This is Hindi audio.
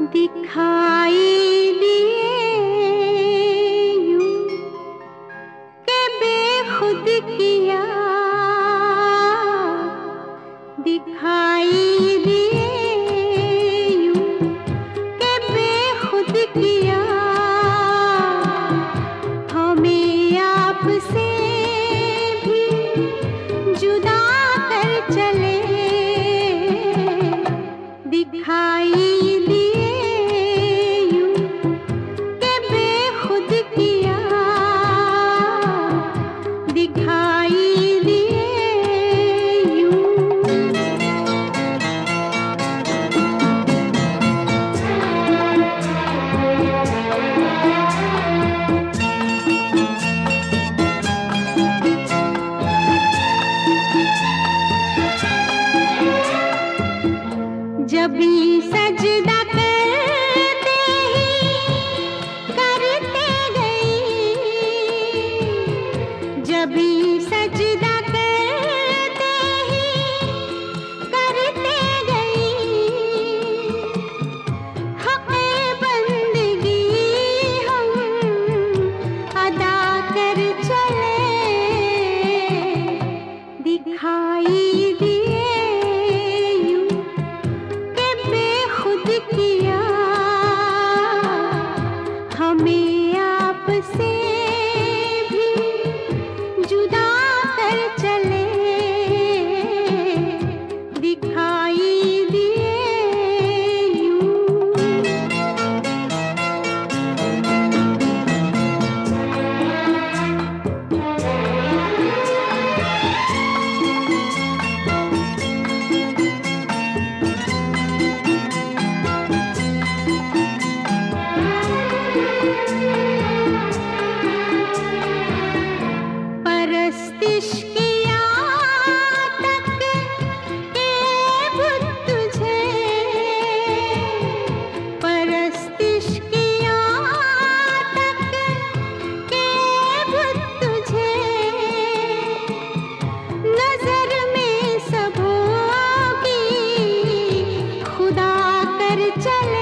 दिखाई दिए यूँ के बेखुद किया दिखाई दिए। दिखाई दिए यूँ किया हमें चले